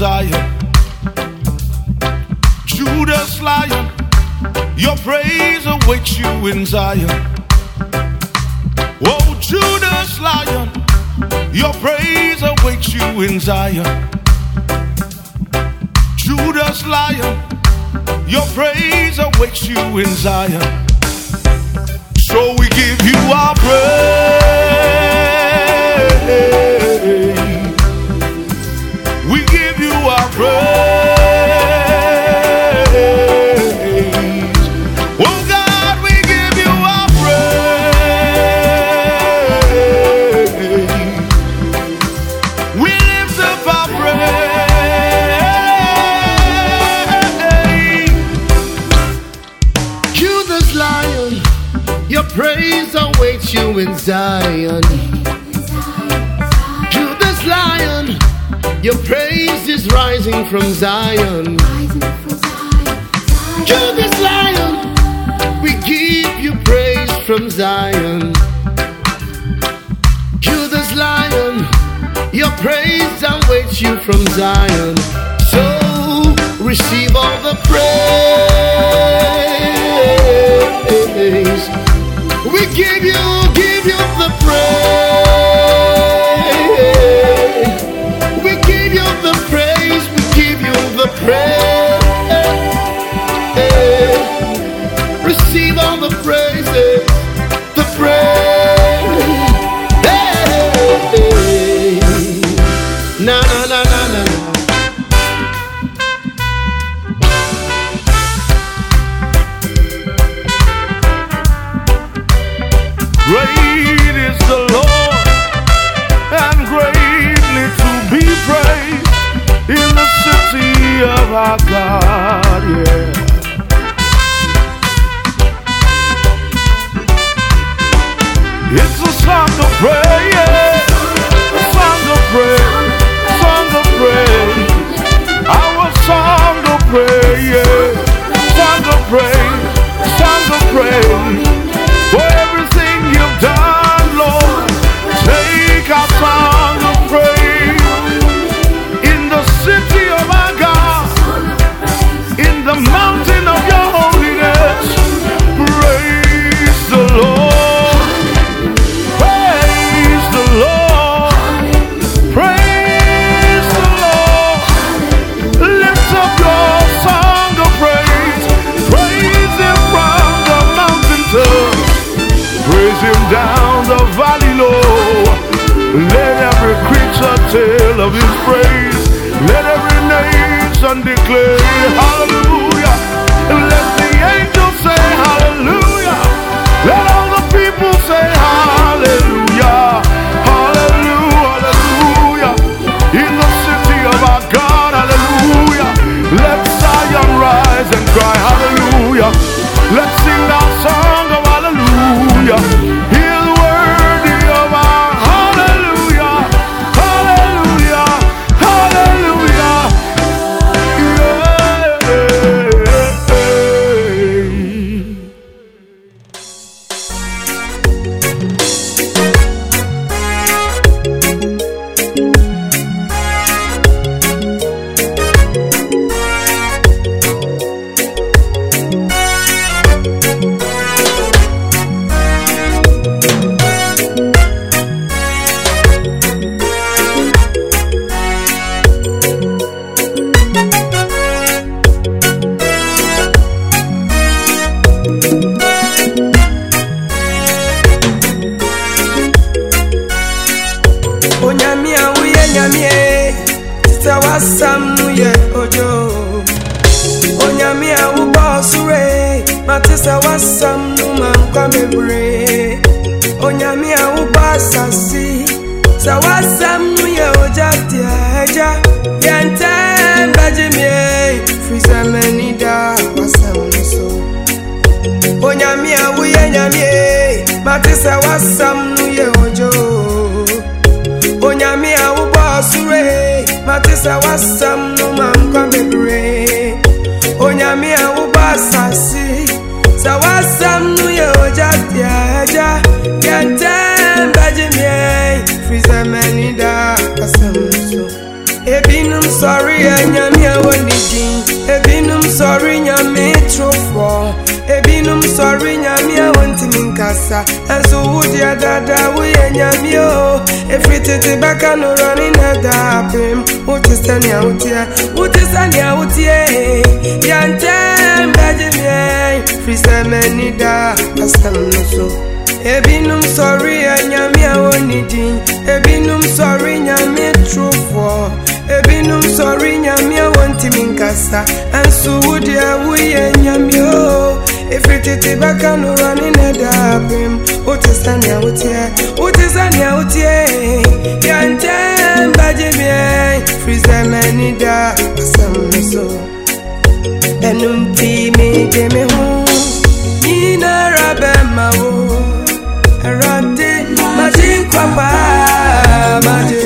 Zion. Judah's Lion, your praise awaits you in Zion. Oh, Judah's Lion, your praise awaits you in Zion. Judah's Lion, your praise awaits you in Zion. So we give you our praise. Zion. Judah's Lion, your praise is rising from Zion. Judah's Lion, we give you praise from Zion. Judah's Lion, your praise awaits you from Zion. So receive all the praise. We give you, praise. Song of praise, song of praise, song of praise, our song of praise, song of praise, song of praise onyame a wobɔ asase sɛ wasam no yɛ ogya deɛ agya yɛntɛm bɛgye mie firi da wasam no so onyame a woyɛ nyame mate sɛ wasam no yɛ odwo onyame a wobɔ sore mate sɛ wasɛm no ma nkwa bebree onyame Bentem bajimye Frize meni da asamuso Ebinum sorry enyami awoni din Ebinum sorry nyami trofo. Ebinum sorry nyami awonti minkasa Enso wudi adada wuye nyami o Efri titi baka no rani nada apim Uti sanya utie, uti sanya utie Bentem bajimye Frize meni da asamuso ebinom sɔre anyame a wɔne din. Ebinom sɔre nyame torofoɔ ebinom sɔre nyame a wɔntimi nkasa ɛnso wodeɛ woyɛ nyame o ɛfiri tete bɛka no rɔne ne daapem wote sɛnea woteɛ wote sɛnea woteɛ yɛntɛm bɛgye meɛn firi sɛ m'ani da asɛm no so. Ɛno nti megye me ho nyinara bɛma wo maji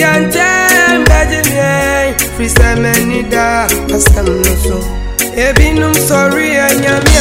yɛntɛm bɛgye meɛn firi sɛ m'ani da asɛm no so ebinom sɔre anyame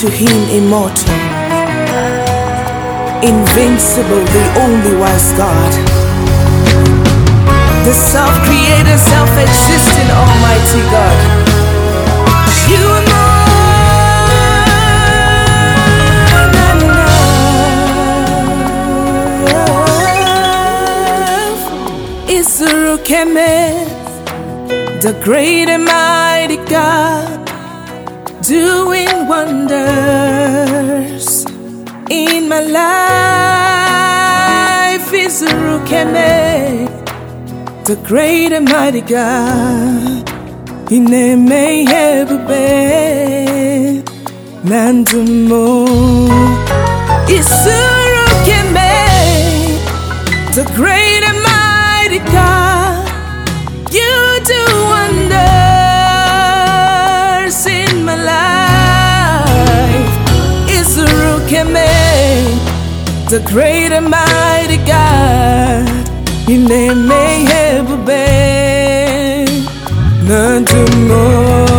to him immortal, invincible, the only wise God, the self-creator, self existent, Almighty God. You are the great and mighty God doing wonders in my life is Rukeme, the great and mighty God. In a may have a bed, Nandumo. Isuru Keme, the great and mighty God. the great and mighty God. Your name may have been none to more.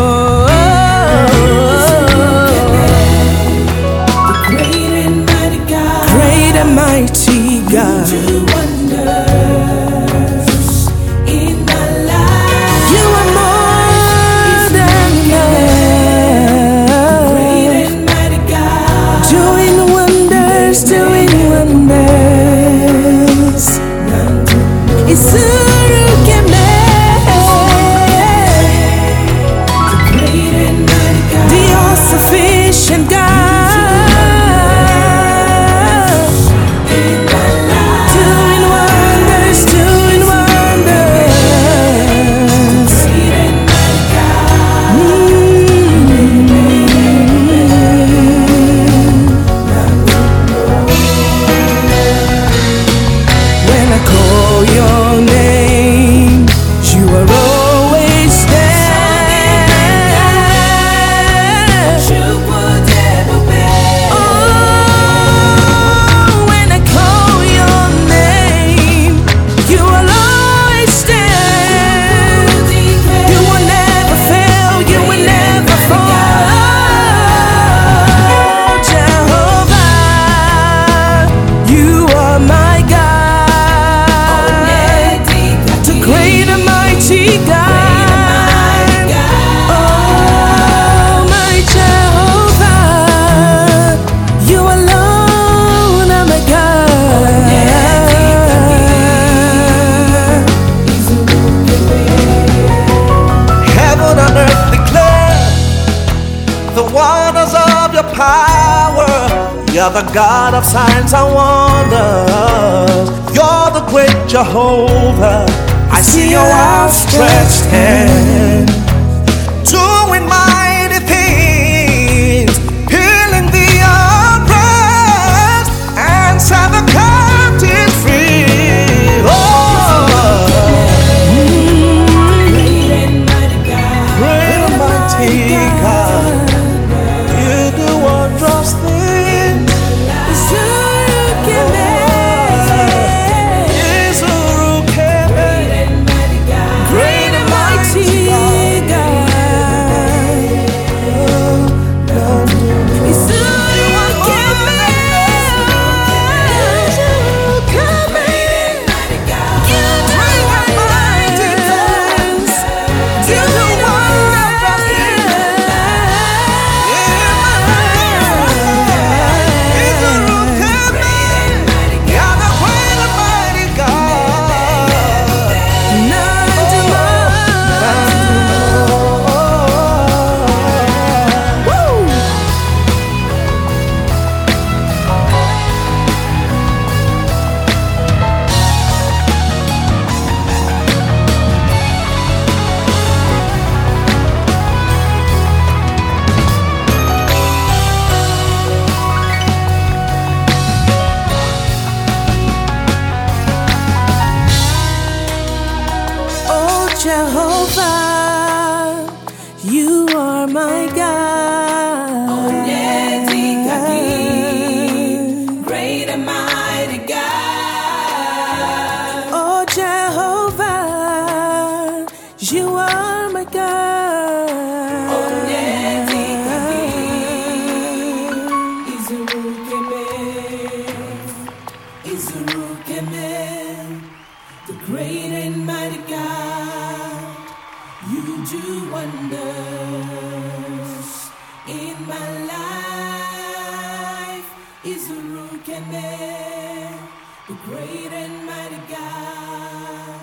great and mighty God,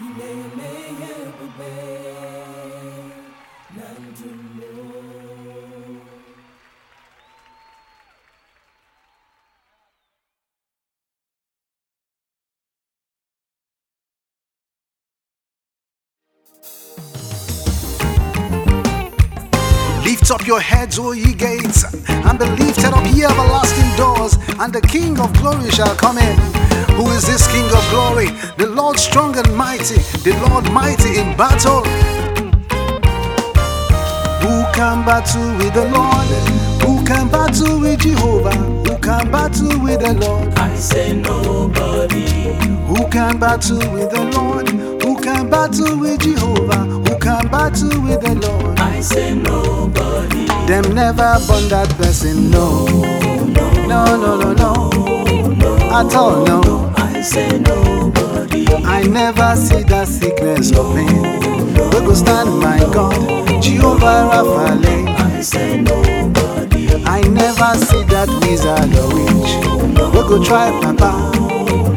you may, may, everywhere. Lift up your heads, O ye gates, and be lifted up ye everlasting doors, and the King of glory shall come in. Who is this King of glory? The Lord strong and mighty, the Lord mighty in battle. Who can battle with the Lord? Who can battle with Jehovah? Who can battle with the Lord? I say nobody. Who can battle with the Lord? Who can battle with Jehovah? Who can battle with the Lord? I say nobody. Them never born that person, no. No, no, no, no. At all, no. I say nobody. I never see that sickness or pain. We go stand, my God, Jehovah Raphael. I say nobody. I never see that wizard or witch. We go try Papa,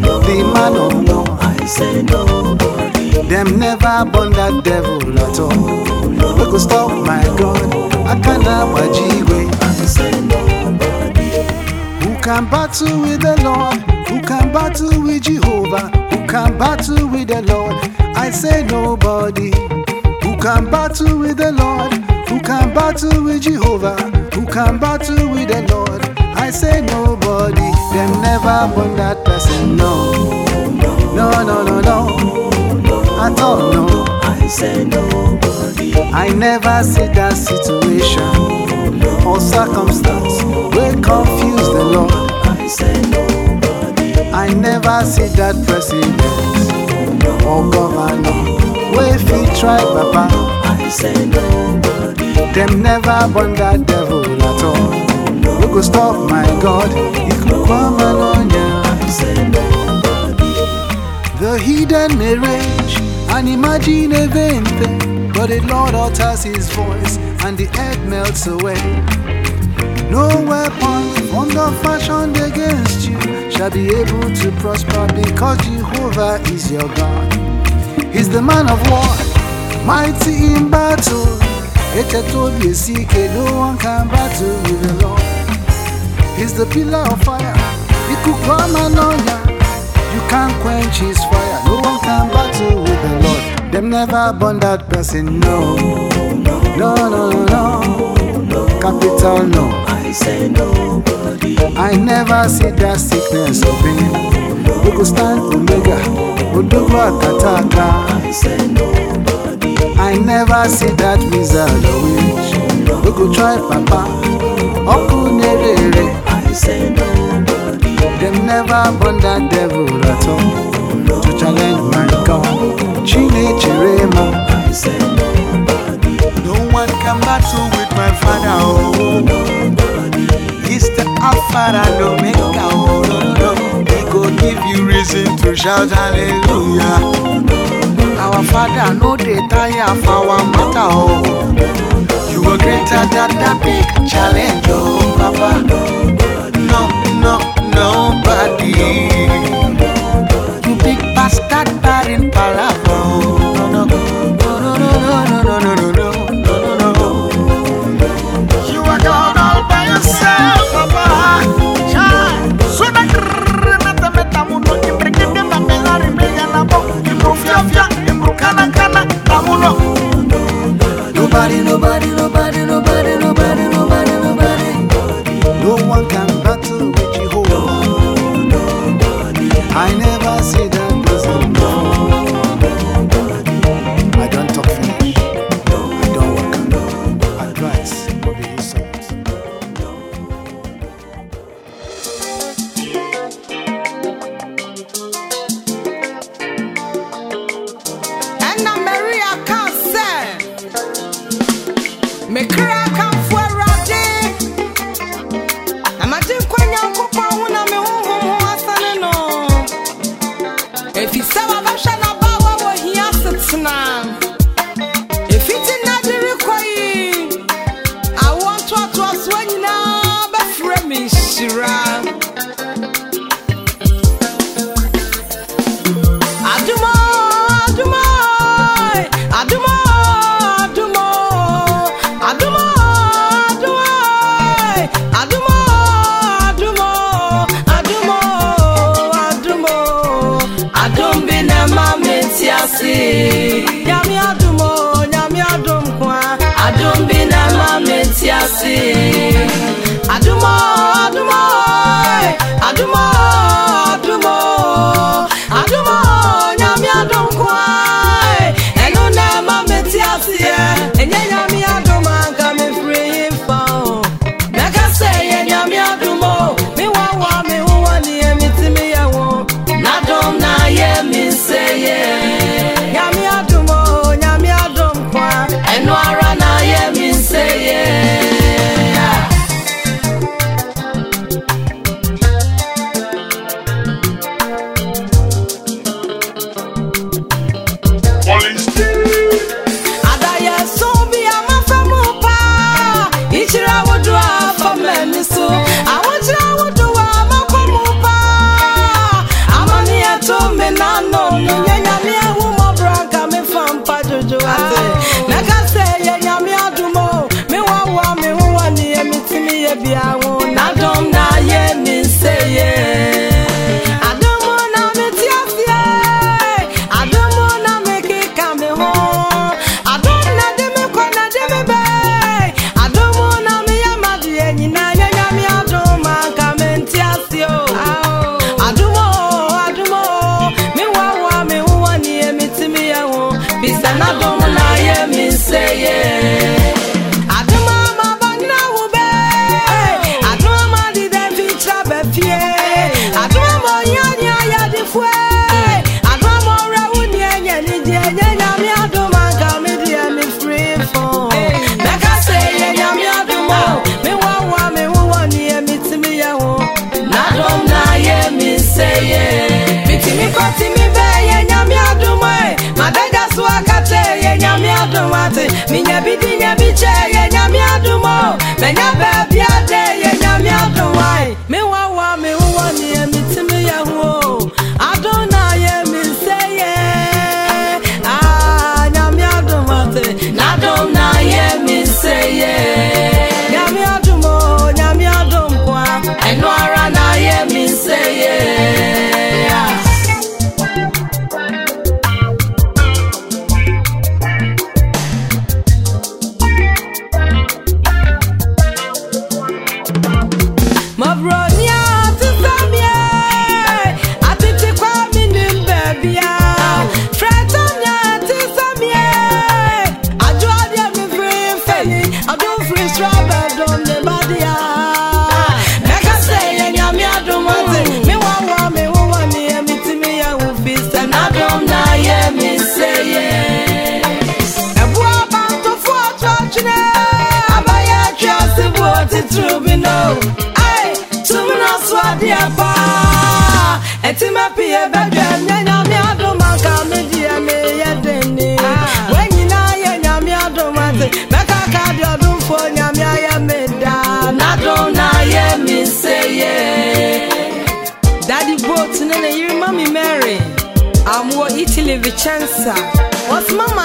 the man of war. I say nobody. Them never born that devil at all. We go stop my God. I say nobody. Who can battle with the Lord? Who can battle with Jehovah? Who can battle with the Lord? I say nobody. Who can battle with the Lord? Who can battle with Jehovah? Who can battle with the Lord? I say nobody. Them never born that person, no. No, no, no, no. At all, no. I say nobody. I never see that situation oh, or circumstance will confuse the Lord. I say nobody. I never see that president oh, or governor wey fit try papa. I say nobody. Dem never born that devil at all. Oh, we go stop my God. I say nobody. The hidden rage and imagine a vain thing, but the Lord utters his voice and the earth melts away. No weapon formed or fashioned against you shall be able to prosper because Jehovah is your God. He's the man of war, mighty in battle. Echetobi esike, no one can battle with the Lord. He's the pillar of fire. Ikukwamanonya. You can't quench his fire. No one can battle with the Lord. Them never born that person. No, no, no, no, no. Capital no. I say nobody. I never see that sickness or pain. We go stand Omega, Odogwa Kataka. I say nobody. I never see that wizard or witch. We go try Papa, Okunere. I say. Them never born that devil at all to challenge my God. Say nobody. No one can battle with my father. Oh, he's the Alpha and Omega. Oh, no. He go give you reason to shout hallelujah. Our Father, no dey tire for our matter. Oh, you are greater than the big challenge. Oh, Papa. No, no, nobody. Big bastard, bad in palaver. Syrah. minyabidi nyabikyɛyɛ nyame adomɔ mɛnya bɛb chubino ai chumina swadia pa etima pie bedwe nyanya mi adoma ka me die me yedeni wenyina ye nyami adoma te meka ka di odun fo nyami aye me da daddy boat nene you remember me mary. I'm wo italy vicenza. What's mama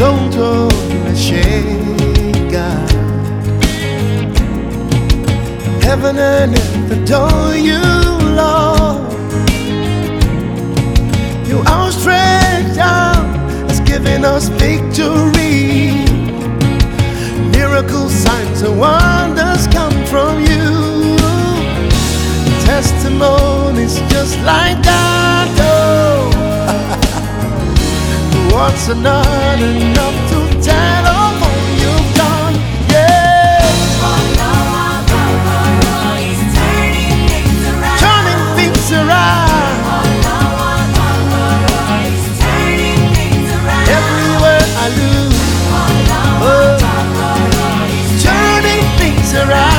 solto tumeshika Heaven and earth adore you, Lord. You outstretched out has given us victory. Miracles, signs and wonders come from you. Testimonies just like that, oh. What's not enough to tell all you've done. Yeah. Turning things around. Turning things around. Everywhere I look, oh, turning things around.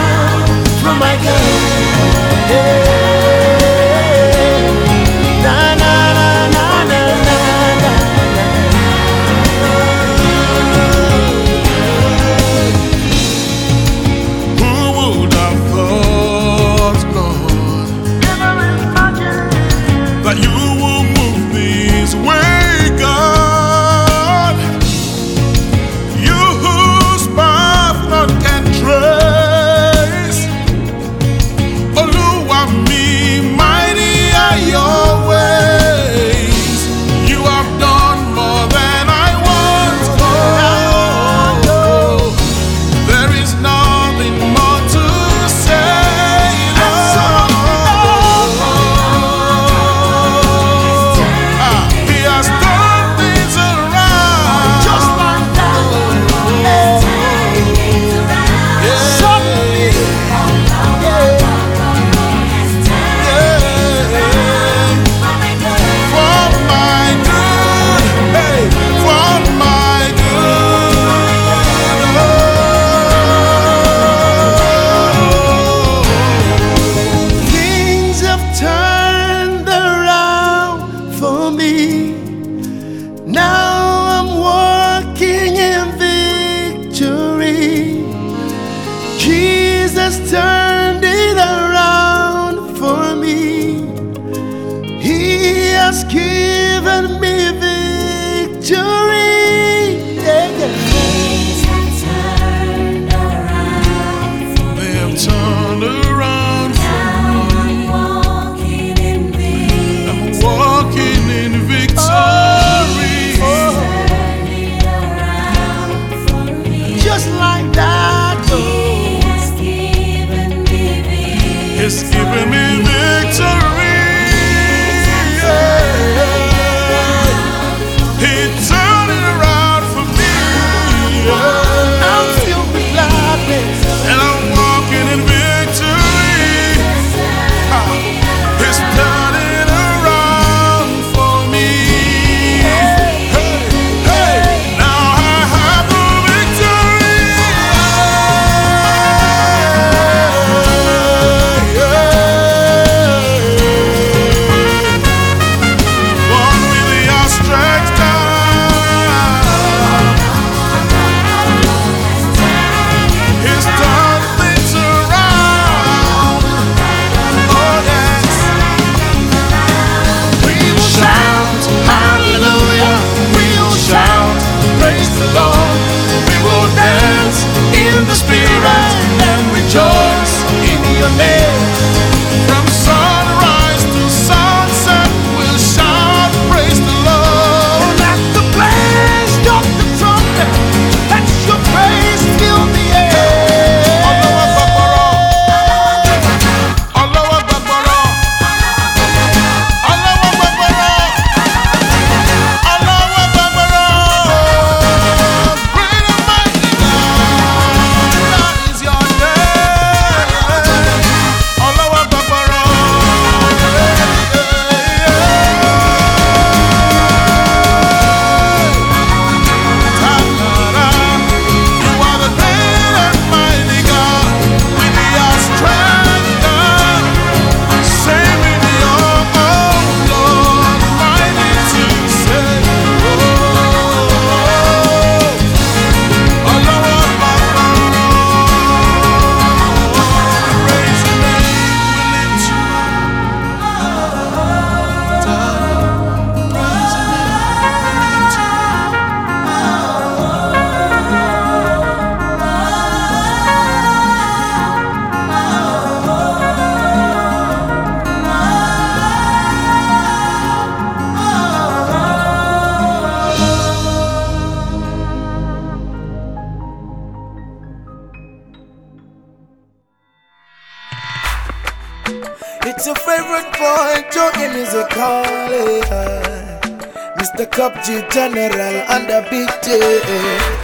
G General and the Big J.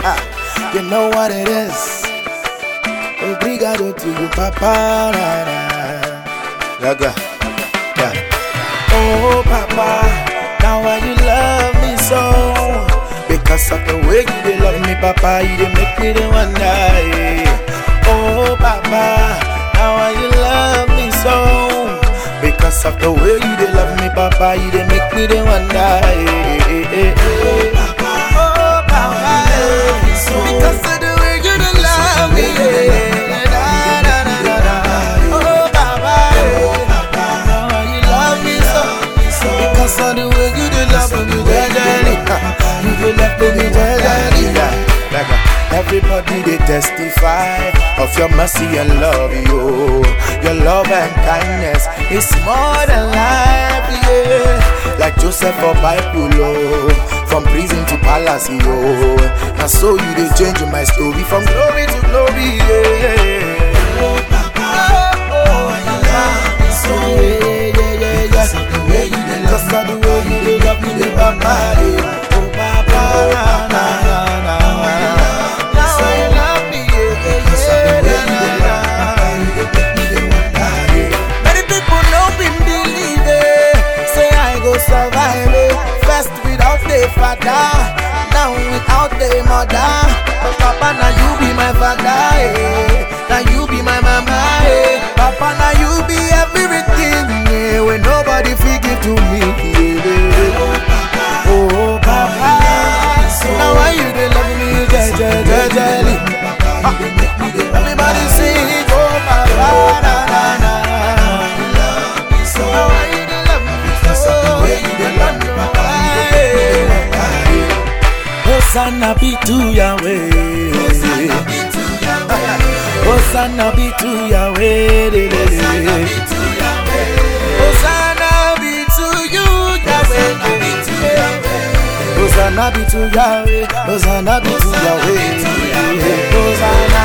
Ah, you know what it is. Obrigado to you, Papa. Yaga. Yeah. Oh, Papa, now why you love me so? Because of the way you love me, Papa, you make me dey wonder. eh. Oh, Papa, now why you love me so? Cause of the way you dey love me, Papa, you dey make me dey wonder. Hey, hey, hey, hey. Papa, oh, Papa, hey. Because of the way you love me. Yeah. Cause of the way you do love me, you do love me Everybody they testify of your mercy and love, yo. Your love and kindness is more than life, yeah. Like Joseph or Bible, oh. from prison to palace, yo. And so you they change my story from glory to glory, yeah. Oh, oh, you love me so, yeah, yeah, yeah, yeah. Cause of the way you love me, dey papa, yeah. Oh, papa, survive. First without the father, now without the mother. Papa, now you be my father, eh. Now you be my mama, eh. Papa, now you be everything, eh. When nobody fit give to me, Hosanna be to Yahweh. Hosanna be to Yahweh. de, de, de. Hosanna be to you, Yahweh. Hosanna be to Yahweh. Hosanna be to Yahweh. Hosanna,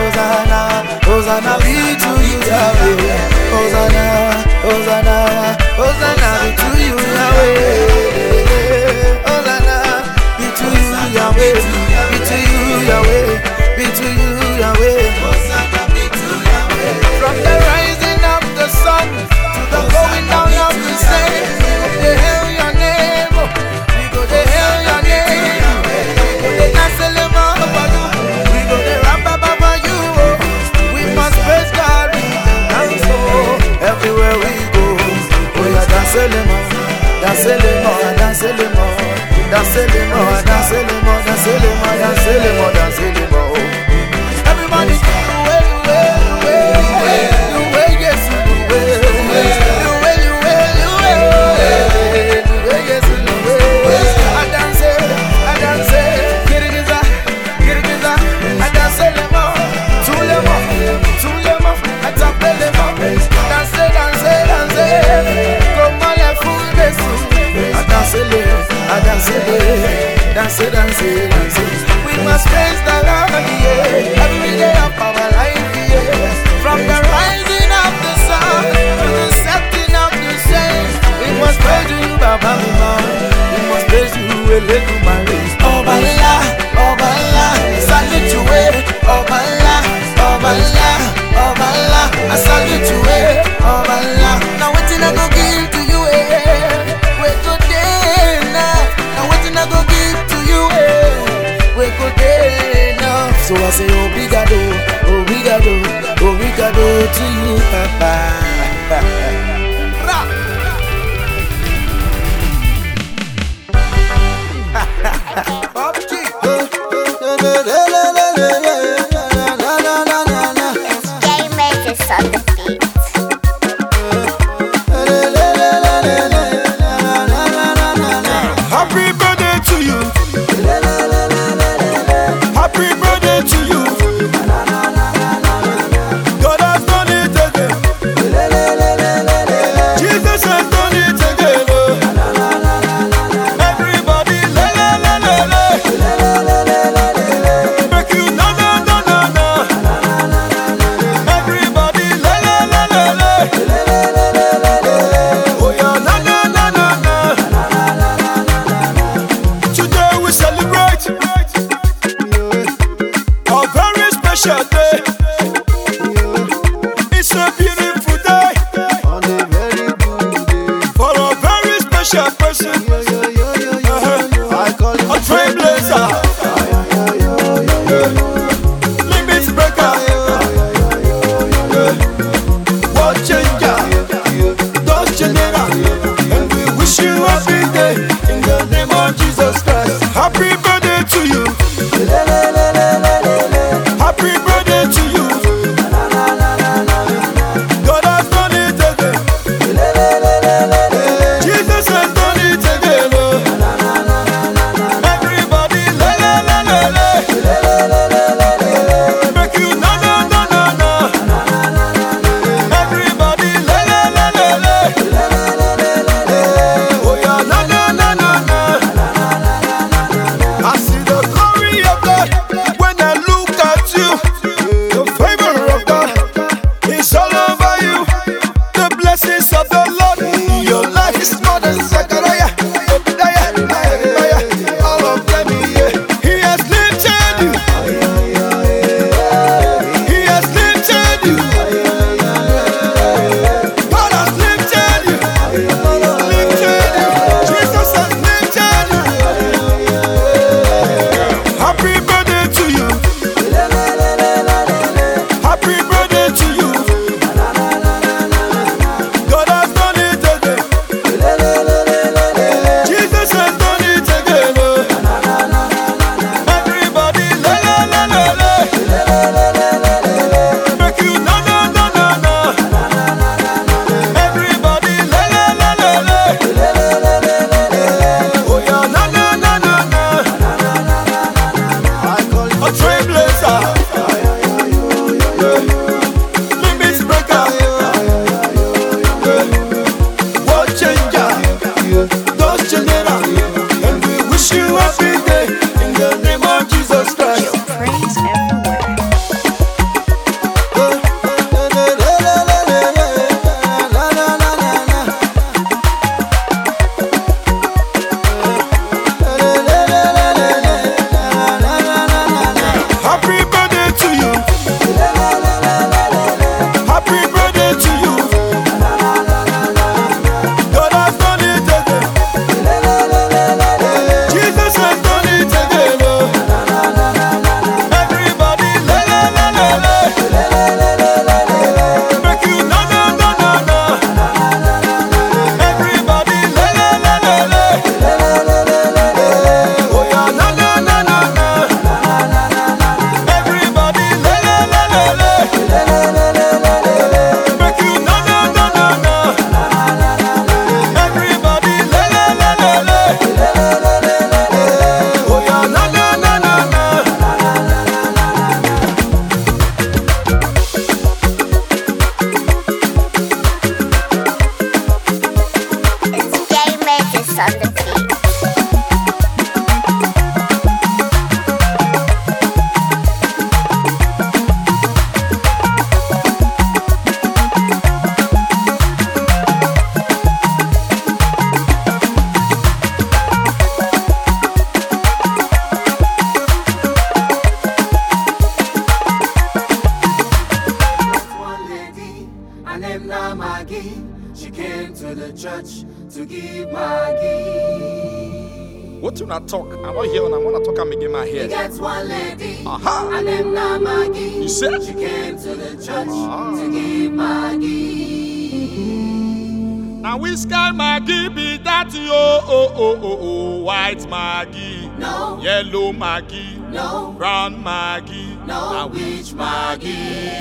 Hosanna, Hosanna be to you, Yahweh. Hosanna, Hosanna, Hosanna be to you, Yahweh. Yahweh. Be to you, Yahweh. Be to you, Yahweh. From the rising of the sun to the going down of the same,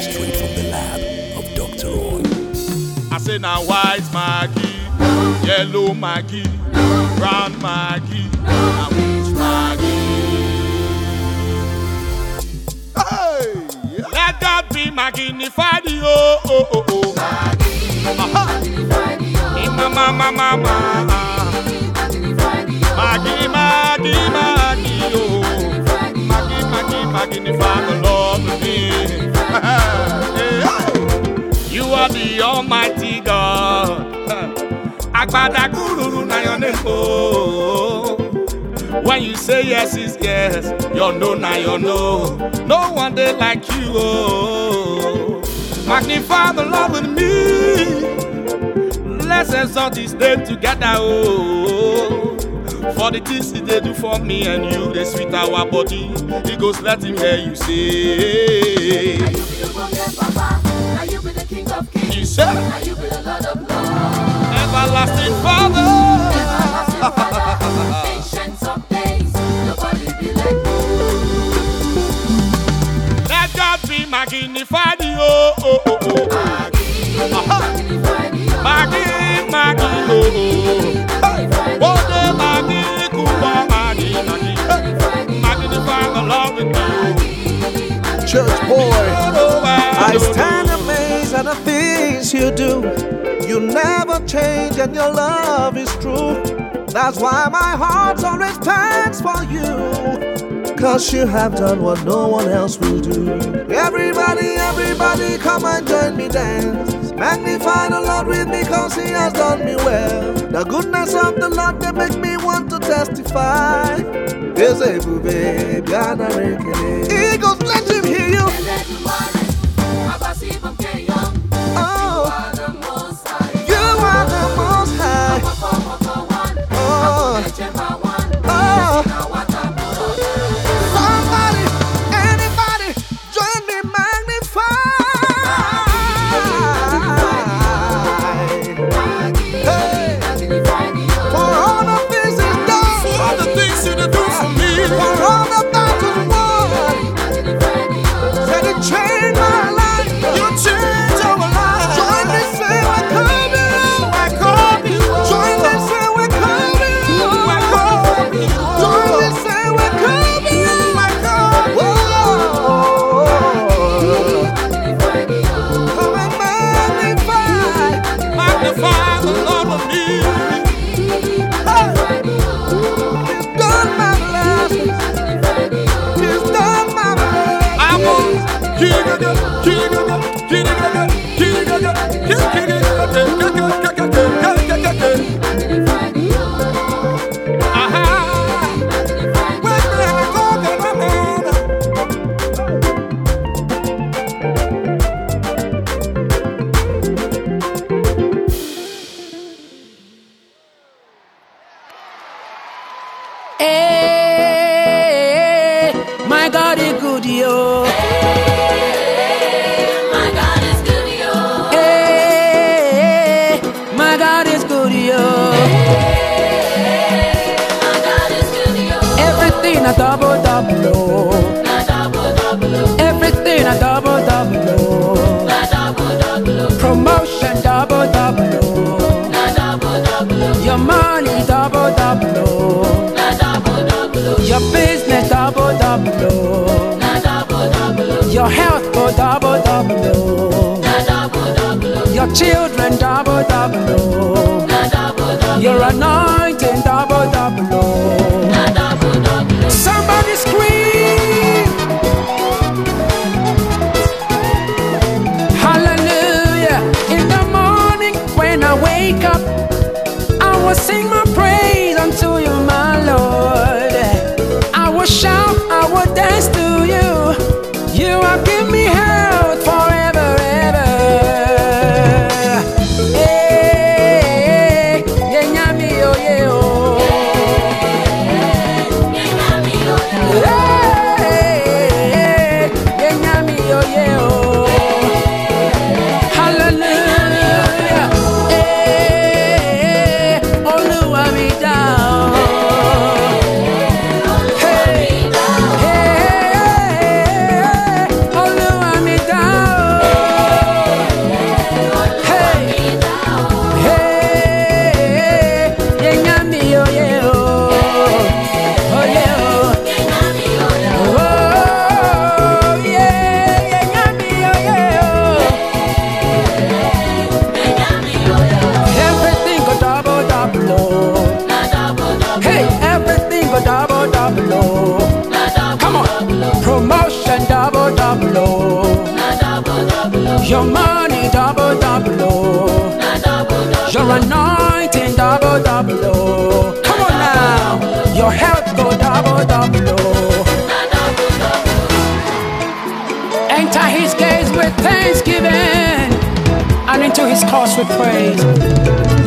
Straight from the lab of Dr. Roy. I say now white Maggie, yellow Maggie, brown Maggie, now which Maggie? Hey, let God be magnified, oh oh oh oh. Aha. Eh, Mama mama mama. Maggie, Maggie, Maggie, oh. Maggie, Maggie, magnify the Lord You are the Almighty God. Agbada gururu na your name, oh. When you say yes is yes, your no na your no. No one day like you, oh. Magnify the Lord with me. Let's exalt his name together, oh. For the things he did do for me and you, they sweet our body. He goes, let him hear you say. Everlasting Father. Everlasting Father, days. Like be. Church boy, I stand at the things you do. You never change and your love is true. That's why my heart always pants for you. Cause you have done what no one else will do. Everybody, everybody, come and join me dance. Magnify the Lord with me cause he has done me well. The goodness of the Lord they make me want to testify. There's a baby, Eagles, let him hear you. double double. The double double. Your health go double double. The double double. Your children double double. The double double. Your anointing double double. The double double. Somebody scream. Hallelujah. In the morning when I wake up, I will sing my praise. would shout, I would dance to you. praise.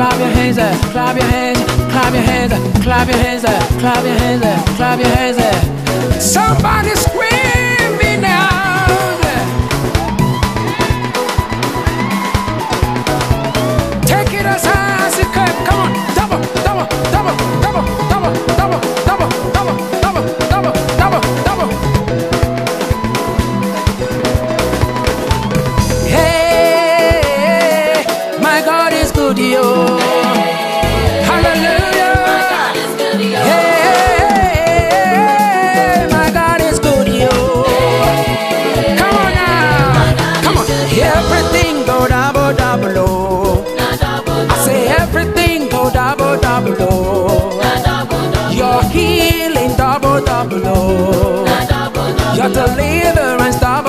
clap your hands eh. up, clap your hands, eh. clap your hands eh. clap your hands up, clap your hands up, clap your hands up. Somebody scream. got to leave her and start